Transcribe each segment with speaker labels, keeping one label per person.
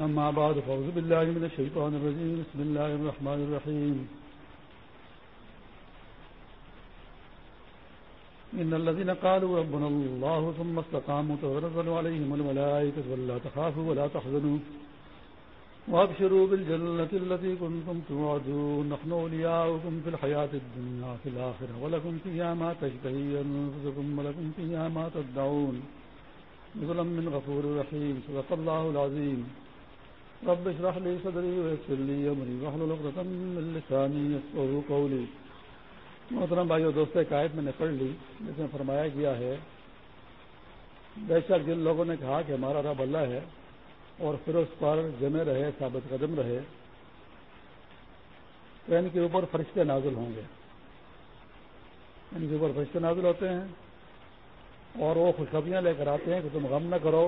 Speaker 1: أما بعد، فأعوذ بالله من الشيطان الرجيم. بسم الله الرحمن الرحيم. إن الذين قالوا ربنا الله ثم استقاموا تغرزل عليهم الملائكة ولا تخافوا ولا تحزنوا. وابشروا بالجنة التي كنتم توعدون. نحن أولياؤكم في الحياة الدنيا في الآخرة. ولكم فيها ما تشتهي أنفسكم ولكم فيها ما تدعون. نزلا من غفور رحيم. صدق الله العظيم. رب اشرح لي صدري ويسر لي امري واحلل عقدة من لساني يفقهوا قولي محترم بھائیو دوستوں ایک آیت میں نے پڑھ لی، جس میں فرمایا گیا ہے، بے شک جن لوگوں نے کہا کہ ہمارا رب اللہ ہے اور پھر اس پر جمے رہے، ثابت قدم رہے، تو ان کے اوپر فرشتے نازل ہوں گے۔ ان کے اوپر فرشتے نازل ہوتے ہیں اور وہ خوشخبریاں لے کر آتے ہیں کہ تم غم نہ کرو،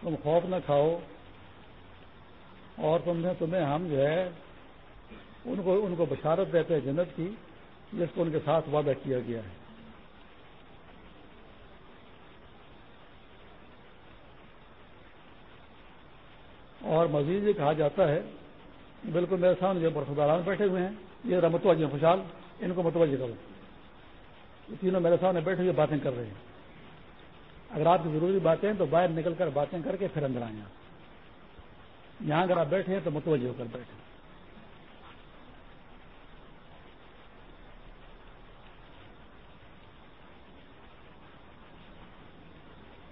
Speaker 1: تم خوف نہ کھاؤ اور تم نے تمہیں ہم جو ہے، ان کو ان کو بشارت دیتے ہیں جنت کی، جس کو ان کے ساتھ وعدہ کیا گیا ہے۔ اور مزید یہ کہا جاتا ہے، بالکل میرے سامنے جو برفداران بیٹھے ہوئے ہیں، یہ ذرا متوجہ جی خوشحال، ان کو متوجہ کرو۔ یہ تینوں میرے سامنے بیٹھے ہوئے باتیں کر رہے ہیں۔ اگر آپ کی ضروری باتیں ہیں تو باہر نکل کر باتیں کر کے پھر اندر آئیں آپ۔ یہاں اگر آپ بیٹھے ہیں تو متوجہ ہو کر بیٹھے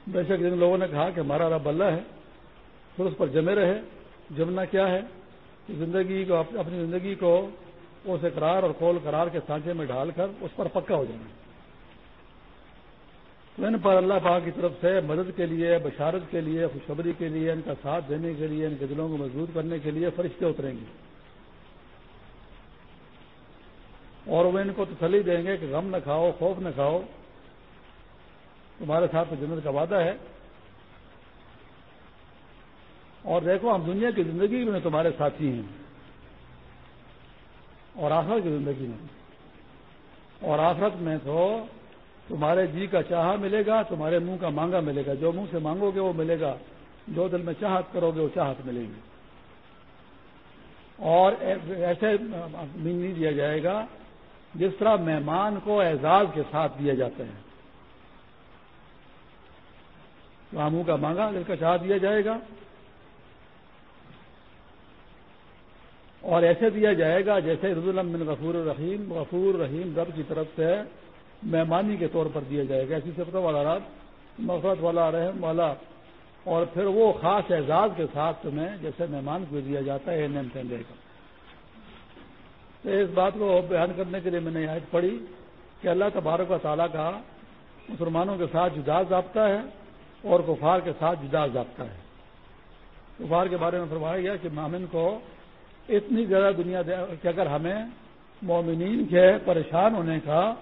Speaker 1: بے شک جن لوگوں نے کہا کہ ہمارا رب اللہ ہے، پھر اس پر جمے رہے، جمنا کیا ہے؟ کہ زندگی کو، اپنی زندگی کو، اس اقرار اور کول قرار کے سانچے میں ڈال کر، اس پر پکا ہو جانا تو ان پر اللہ پاک کی طرف سے مدد کے لیے، بشارت کے لیے، خوشخبری کے لیے، ان کا ساتھ دینے کے لیے، ان کے دلوں کو مضبوط کرنے کے لیے فرشتے اتریں گے۔ اور وہ ان کو تسلی دیں گے کہ غم نہ کھاؤ، خوف نہ کھاؤ۔ تمہارے ساتھ تو جنت کا وعدہ ہے۔ اور دیکھو، ہم دنیا کی زندگی میں تمہارے ساتھی ہیں۔ اور آخرت کی زندگی میں۔ اور آخرت میں تو تمہارے جی کا چاہا ملے گا، تمہارے منہ کا مانگا ملے گا۔ جو منہ سے مانگو گے وہ ملے گا۔ جو دل میں چاہت کرو گے وہ چاہت ملے گی اور ایسے نہیں دیا جائے گا جس طرح مہمان کو اعزاز کے ساتھ دیا جاتا ہے۔ منہ کا مانگا، دل کا چاہ دیا جائے گا۔ اور ایسے دیا جائے گا جیسے رضول بن غفور الرحیم، غفور رحیم رب کی طرف سے مہمانی کے طور پر دیا جائے گا۔ ایسی سفر والا رات مفرت والا، رحم والا۔ اور پھر وہ خاص اعزاز کے ساتھ تمہیں جیسے مہمان کو دیا جاتا ہے نیم دے گا۔ تو اس بات کو بیان کرنے کے لیے میں نے یاد پڑھی کہ اللہ تبارک و تعالیٰ کا مسلمانوں کے ساتھ جدا ضابطہ ہے اور کفار کے ساتھ جدا ضابطہ ہے۔ کفار کے بارے میں فرمایا گیا کہ مامن کو اتنی زیادہ دنیا دے کہ اگر ہمیں مومنین کے پریشان ہونے کا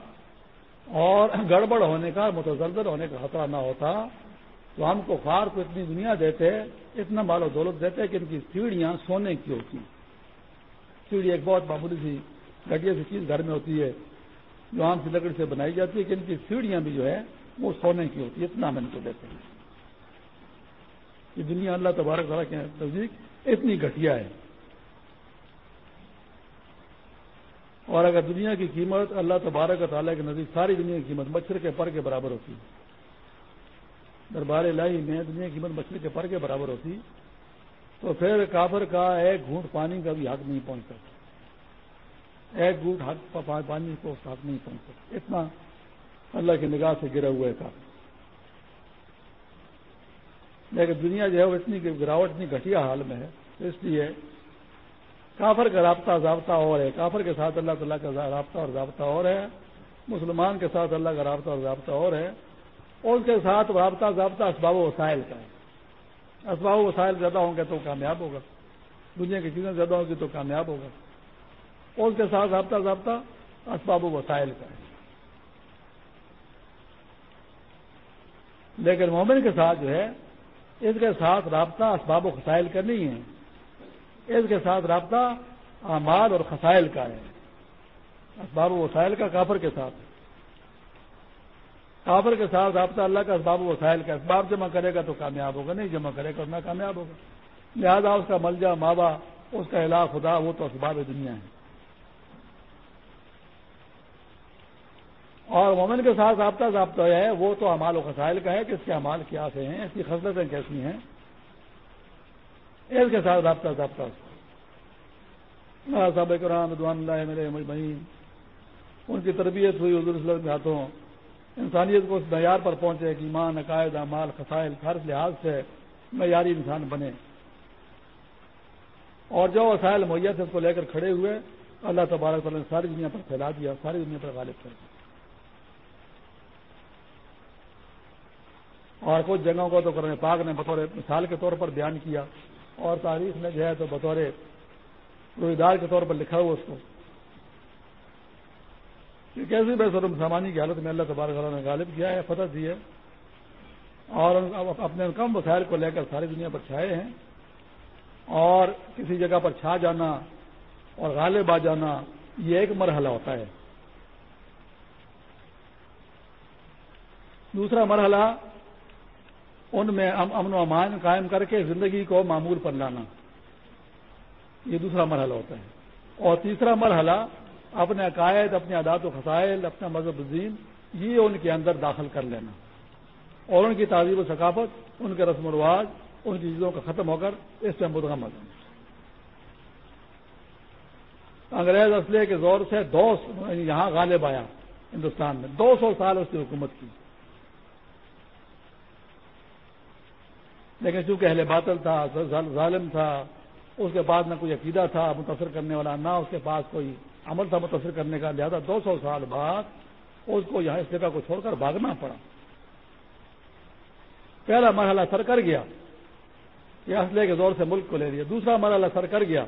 Speaker 1: اور گڑبڑ ہونے کا متضر ہونے کا خطرہ نہ ہوتا۔ تو ہم کو فار کو اتنی دنیا دیتے، اتنا مال و دولت دیتے کہ ان کی سیڑھیاں سونے کی ہوتی۔ سیڑھی ایک بہت معمولی سی گٹیا سی چیز گھر میں ہوتی ہے۔ جو آم سی لکڑی سے بنائی جاتی ہے کہ ان کی سیڑھیاں بھی جو ہے وہ سونے کی ہوتی ہے اتنا ہم ان کو دیتے ہیں۔ یہ دنیا اللہ تبارک تعالیٰ کے نزدیک اتنی گٹیا ہے۔ اور اگر دنیا کی قیمت اللہ تبارک تعالیٰ کے نزدیک ساری دنیا کی قیمت مچھر کے پر کے برابر ہوتی دربار لائی میں دنیا کی قیمت مچھر کے پر کے برابر ہوتی تو پھر کافر کا ایک گھونٹ پانی کا بھی حق نہیں پہنچ سکتا۔ ایک گھونٹ حق پانی کو حق نہیں پہنچ سکتا۔ اتنا اللہ کی نگاہ سے گرا ہوا ہے کافر۔ لیکن دنیا جو ہے وہ اتنی گراوٹ، اتنی گھٹیا حال میں ہے۔ اس لیے کافر کا رابطہ ضابطہ اور ہے۔ کافر کے ساتھ اللہ تعالیٰ کا رابطہ اور ضابطہ اور ہے۔ مسلمان کے ساتھ اللہ کا رابطہ اور ضابطہ اور ہے۔ اور اس کے ساتھ رابطہ ضابطہ اسباب و وسائل کا ہے۔ اسباب و وسائل زیادہ ہوں گے تو کامیاب ہوگا۔ دنیا کی چیزیں زیادہ ہوگی تو کامیاب ہوگا۔ اس کے ساتھ رابطہ ضابطہ اسباب و وسائل کا ہے۔ لیکن مومن کے ساتھ جو ہے، اس کے ساتھ رابطہ اسباب و خسائل کا نہیں ہے۔ اس کے ساتھ رابطہ اعمال اور خسائل کا ہے۔ اسباب و وسائل کا کافر کے ساتھ۔ کافر کے ساتھ رابطہ اللہ کا اسباب و وسائل کا۔ اسباب جمع کرے گا تو کامیاب ہوگا، نہیں جمع کرے گا نہ کامیاب ہوگا۔ لہذا اس کا ملجا ماوا اس کا علاق خدا، وہ تو اسباب دنیا ہے اور مومن کے ساتھ رابطہ ضابطہ ہے، وہ تو امال و خسائل کا ہے کہ اس کے امال کیا سے ہیں، اس کی خصلتیں کیسی ہیں۔ اس کے ساتھ رابطہ ضابطہ۔ صاحب کرام ردوان اللہ میرے بہین ان کی تربیت ہوئی حضور وسلم کے ہاتھوں۔ انسانیت کو اس معیار پر پہنچے کہ ایمان، عقائد امال خسائل ہر لحاظ سے معیاری انسان بنے۔ اور جو وسائل مہیا تھے، اس کو لے کر کھڑے ہوئے، اللہ تبارک تعالیٰ نے ساری دنیا پر پھیلا دیا، ساری دنیا پر غالب کر دیا۔ اور کچھ جگہوں کو تو قرآن پاک نے بطور مثال کے طور پر بیان کیا۔ اور تاریخ میں جو ہے تو بطور روزگار کے طور پر لکھا ہوا اس کو۔ کیسی بے سرم سامانی کی حالت میں اللہ تبارک نے غالب کیا ہے، فتح دی ہے۔ اور اپنے کم وسائل کو لے کر ساری دنیا پر چھائے ہیں۔ اور کسی جگہ پر چھا جانا اور غالب آ جانا، یہ ایک مرحلہ ہوتا ہے۔ دوسرا مرحلہ ان میں امن و امان قائم کر کے زندگی کو معمول پر لانا۔ یہ دوسرا مرحلہ ہوتا ہے۔ اور تیسرا مرحلہ، اپنے عقائد اپنے عداد و خسائل اپنا مذہب الدین یہ ان کے اندر داخل کر لینا۔ اور ان کی تعزیب و ثقافت، ان کے رسم و رواج، ان کی چیزوں کا ختم ہو کر اس سے مدغم ہو انگریز اسلحے کے زور سے دو یہاں غالب آیا ہندوستان میں دو سو سال اس کی حکومت کی۔ لیکن چونکہ اہل باطل تھا ظالم تھا، اس کے بعد نہ کوئی عقیدہ تھا، متاثر کرنے والا، نہ اس کے پاس کوئی عمل تھا متاثر کرنے کا، لہٰذا دو سو سال بعد اس کو یہاں اس جگہ کو چھوڑ کر بھاگنا پڑا۔ پہلا مرحلہ سر کر گیا، یہ اسلحے کے دور سے ملک کو لے لیا۔ دوسرا مرحلہ سر کر گیا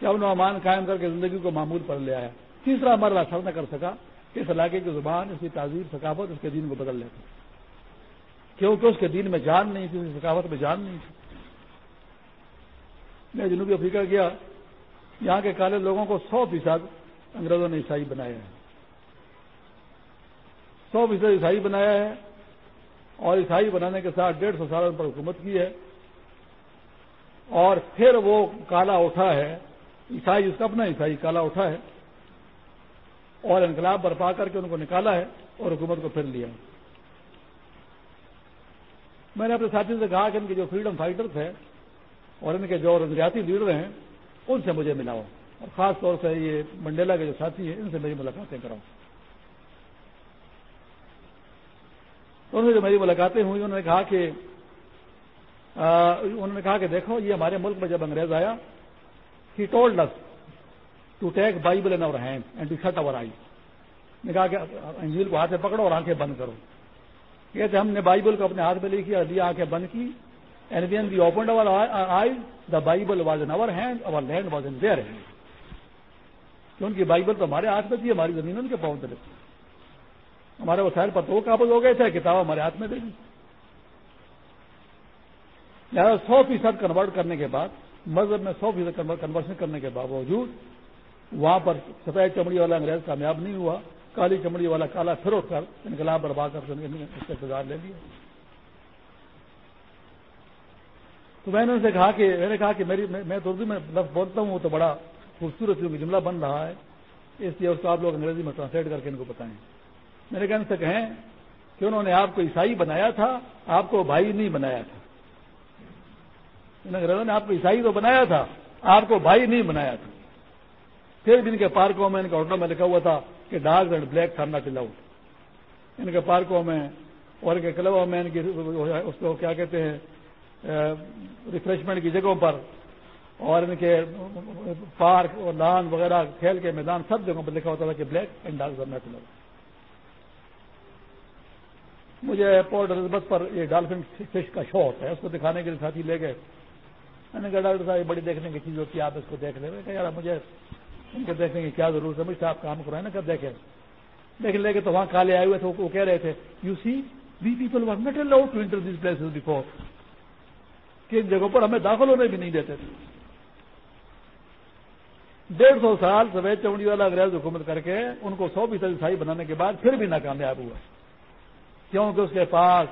Speaker 1: کہ امن و امان قائم کر کے زندگی کو معمول پر لے آیا۔ تیسرا مرحلہ سر نہ کر سکا کہ اس علاقے کی زبان، اس کی تعزیر ثقافت، اس کے دین کو بدل لیتے کیونکہ اس کے دین میں جان نہیں تھی، اس کی ثقافت میں جان نہیں تھی۔ میں جنوبی افریقہ گیا، یہاں کے کالے لوگوں کو سو فیصد انگریزوں نے عیسائی بنایا ہے سو فیصد عیسائی بنایا ہے اور عیسائی بنانے کے ساتھ ڈیڑھ سو سال ان پر حکومت کی ہے۔ اور پھر وہ کالا اٹھا ہے، عیسائی جس کا اپنا عیسائی کالا اٹھا ہے اور انقلاب برپا کر کے ان کو نکالا ہے اور حکومت کو پھر لیا میں نے اپنے ساتھیوں سے کہا کہ ان کے جو فریڈم فائٹرس ہیں اور ان کے جو نظریاتی لیڈر ہیں، ان سے مجھے ملاؤ۔ اور خاص طور سے یہ منڈیلا کے جو ساتھی ہیں، ان سے میری ملاقاتیں کراؤ تو انہوں نے جو میری ملاقاتیں ہوئی انہوں نے کہا کہ انہوں نے کہا کہ دیکھو، یہ ہمارے ملک میں جب انگریز آیا ہی told us to take Bible in our hand and to shut our eye نے کہا کہ انجیل کو ہاتھ میں پکڑو اور آنکھیں بند کرو۔ کہتے ہم نے بائبل کو اپنے ہاتھ میں لکھی اور دیا آنکھیں بند کی and when they opened our eye the Bible was in our hand our land was in their hand کیونکہ بائبل تو ہمارے ہاتھ میں تھی، ہماری زمین ان کے پاؤں تلے تھی ہمارے وسائل پر تو قابض ہو گئے تھے، کتاب ہمارے ہاتھ میں دے دی لہٰذا سو فیصد کنورٹ کرنے کے بعد، مذہب میں سو فیصد کنورشن کرنے کے باوجود، وہاں پر سفید چمڑی والا انگریز کامیاب نہیں ہوا۔ کالی چمڑی والا کالا پھر اٹھ کر، انقلاب برباد کر اس کا انتظار لے لیا۔ تو میں نے ان سے کہا کہ، میں نے کہا کہ میری، میں تو اردو میں لفظ بولتا ہوں، وہ تو بڑا خوبصورت جملہ بن رہا ہے، اس لیے اس کو آپ لوگ انگریزی میں ٹرانسلیٹ کر کے ان کو بتائیں۔ میرے کہنے سے کہیں کہ انہوں نے آپ کو عیسائی بنایا تھا، آپ کو بھائی نہیں بنایا تھا۔ انگریزوں نے آپ کو عیسائی تو بنایا تھا، آپ کو بھائی نہیں بنایا تھا۔ پھر بھی ان کے پارکوں میں، ان کا ہوٹل میں لکھا ہوا تھا کہ ڈارک اینڈ بلیک تھرنا چلاؤ۔ ان کے پارکوں میں اور ان کے کلبوں میں ان کی اس کو کیا کہتے ہیں ریفریشمنٹ کی جگہوں پر اور ان کے پارک اور لان وغیرہ کھیل کے میدان سب جگہوں پر لکھا ہوتا تھا کہ بلیک اینڈ ڈارک تھرنا چلاؤ۔ مجھے پورٹ الزبت پر یہ ڈالفن فش کا شو ہوتا ہے، اس کو دکھانے کے لیے ساتھی لے گئے۔ میں نے کہا، ڈاکٹر صاحب، یہ بڑی دیکھنے کی چیز ہوتی ہے، آپ اس کو دیکھ لیں۔ کہ یار، مجھے ان کے دیکھیں گے کیا ضرورت ہے؟ آپ کام کرائیں نا، کب دیکھیں؟ لیکن لے کے تو وہاں کالے آئے ہوئے تھے، وہ کہہ رہے تھے you see we people were not allowed to enter this place before کہ ان جگہوں پر ہمیں داخل ہونے بھی نہیں دیتے تھے۔ ڈیڑھ سو سال سفید چمڑی والا انگریز حکومت کر کے ان کو سو فیصد عیسائی بنانے کے بعد پھر بھی ناکامیاب ہوا۔ کیونکہ اس کے پاس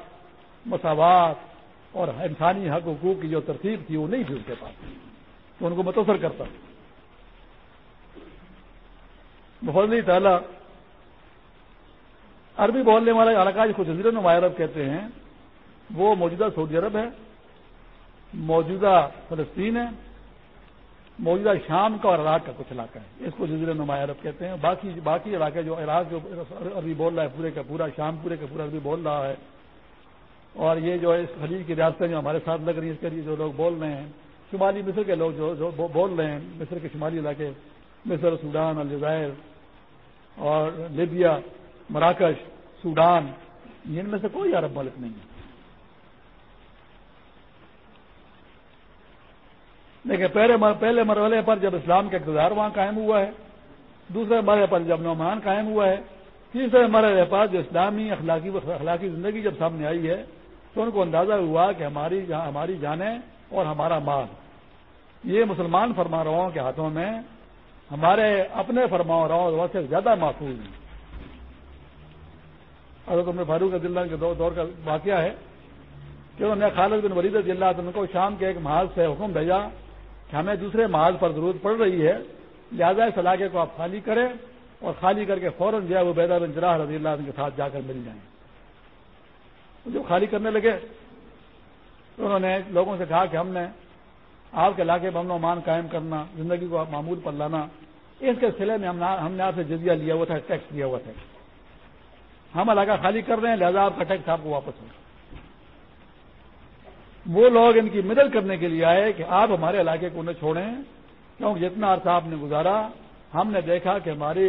Speaker 1: مساوات اور انسانی حق حقوق کی جو ترتیب تھی، وہ نہیں تھی اس کے پاس۔ تو ان کو متاثر کرتا۔ بہت تعالیٰ عربی بولنے والا علاقہ جس کو جزیرہ نما عرب کہتے ہیں، وہ موجودہ سعودی عرب ہے، موجودہ فلسطین ہے، موجودہ شام کا اور عراق کا کچھ علاقہ ہے، اس کو جزیر نما عرب کہتے ہیں۔ باقی باقی علاقے جو عراق جو عربی بول رہا ہے، پورے کا پورا شام، پورے کا پورا عربی بول رہا ہے۔ اور یہ جو اس خلیج کی ریاستیں جو ہمارے ساتھ لگ رہی ہیں، اس کے لیے جو لوگ بول رہے ہیں، شمالی مصر کے لوگ جو بول رہے ہیں، مصر کے شمالی علاقے، مصر، سوڈان، الجزائر اور لیبیا، مراکش، سوڈان، ان میں سے کوئی عرب ملک نہیں ہے۔ لیکن پہلے پہلے مرحلے پر جب اسلام کا اقتدار وہاں قائم ہوا ہے، دوسرے مرحلے پر جب نعمان قائم ہوا ہے، تیسرے مرحلے پر جو اسلامی اخلاقی اخلاقی زندگی جب سامنے آئی ہے، تو ان کو اندازہ ہوا کہ ہماری ہماری جانیں اور ہمارا مال۔ یہ مسلمان فرما رواؤں کے ہاتھوں میں ہمارے اپنے فرما رواؤں سے زیادہ محفوظ ہیں۔ اگر تم نے فاروق اللہ کے دور کا واقعہ ہے کہ انہوں نے خالد بن ولید اللہ ان کو شام کے ایک محاذ سے حکم بھیجا کہ ہمیں دوسرے محاذ پر ضرورت پڑ رہی ہے، لہٰذا اس علاقے کو آپ خالی کریں اور خالی کر کے فوراً جو ہے وہ بیدار بن جراح رضی اللہ عنہ کے ساتھ جا کر مل جائیں۔ جو خالی کرنے لگے تو انہوں نے لوگوں سے کہا کہ ہم نے آپ کے علاقے میں امن و مان قائم کرنا، زندگی کو معمول پر لانا، اس کے سلے میں ہم نے آپ سے جزیہ لیا ہوا تھا، ٹیکس لیا ہوا تھا۔ ہم علاقہ خالی کر رہے ہیں، لہذا آپ کا ٹیکس آپ کو واپس ہو۔ وہ لوگ ان کی مدد کرنے کے لیے آئے کہ آپ ہمارے علاقے کو انہیں چھوڑیں، کیونکہ جتنا عرصہ آپ نے گزارا، ہم نے دیکھا کہ ہماری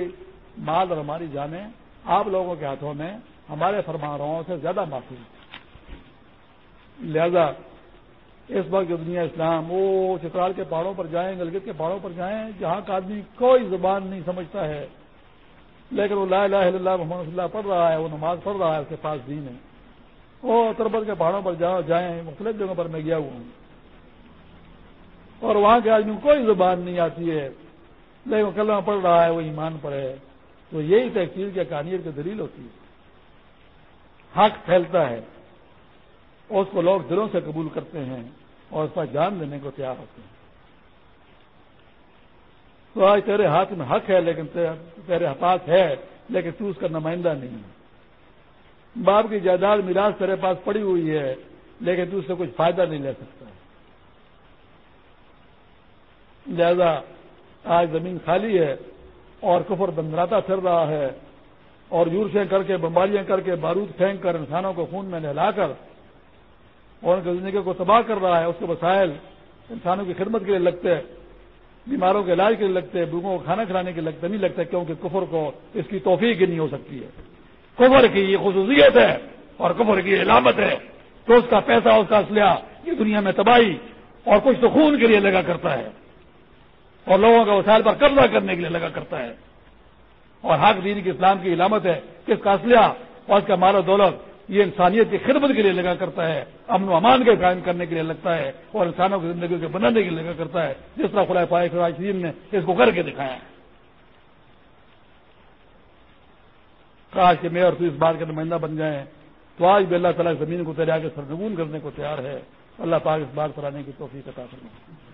Speaker 1: مال اور ہماری جانیں آپ لوگوں کے ہاتھوں میں ہمارے فرماراؤں سے زیادہ معافی۔ لہذا اس وقت جو دنیا اسلام، وہ چترال کے پہاڑوں پر جائیں، گلگت کے پہاڑوں پر جائیں، جہاں کا آدمی کوئی زبان نہیں سمجھتا ہے۔ لیکن وہ لا الہ الا اللہ محمد اللہ پڑھ رہا ہے، وہ نماز پڑھ رہا ہے، اس کے پاس دین ہے۔ وہ تربت کے پہاڑوں پر جائیں، مختلف جگہوں پر میں گیا ہوا ہوں۔ اور وہاں کے آدمی کوئی زبان نہیں آتی ہے۔ لیکن کلمہ پڑھ رہا ہے، وہ ایمان پر ہے۔ تو یہی تحقیق کی کہانیت کی دلیل ہوتی ہے۔ حق پھیلتا ہے۔ اور اس کو لوگ دلوں سے قبول کرتے ہیں اور اس پر جان دینے کو تیار ہوتے ہیں۔ تو آج تیرے ہاتھ میں حق ہے لیکن تیرے پاس ہے، لیکن تو اس کا نمائندہ نہیں ہے۔ باپ کی جائیداد میراث تیرے پاس پڑی ہوئی ہے، لیکن تو اس سے کچھ فائدہ نہیں لے سکتا۔ لہذا آج زمین خالی ہے اور کفر بندراتا پھر رہا ہے اور یورشیں کر کے، بمباریاں کر کے، بارود پھینک کر انسانوں کو خون میں نہلا کر اور ان کی زندگی کو تباہ کر رہا ہے، اس کے وسائل انسانوں کی خدمت کے لیے لگتے بیماروں کے علاج کے لیے لگتے ہیں بوگوں کو کھانا کھلانے کے لیے لگتے نہیں لگتا کیونکہ کفر کو اس کی توفیق ہی نہیں ہو سکتی ہے۔ کفر کی یہ خصوصیت ہے اور کفر کی علامت ہے تو اس کا پیسہ، اس کا اسلحہ یہ دنیا میں تباہی اور کچھ تو خون کے لیے لگا کرتا ہے۔ اور لوگوں کا وسائل پر قبضہ کرنے کے لیے لگا کرتا ہے۔ اور حق دین کی اسلام کی علامت ہے کہ اس کا اسلحہ اور اس کا مال و دولت یہ انسانیت کی خدمت کے لیے لگا کرتا ہے، امن و امان کے قائم کرنے کے لیے لگتا ہے اور انسانوں کی زندگی کے بنانے کے لیے لگا کرتا ہے۔ جس طرح خلا پائے خراشین نے اس کو کر کے دکھایا ہے۔ کاش کہ میں اور تو اس بات کا نمائندہ بن جائیں۔ تو آج بھی اللہ تعالیٰ زمین کو تیرے آگے سرنگون کرنے کو تیار ہے۔ اللہ پاک اس بات پر آنے کی توفیق عطا کرنا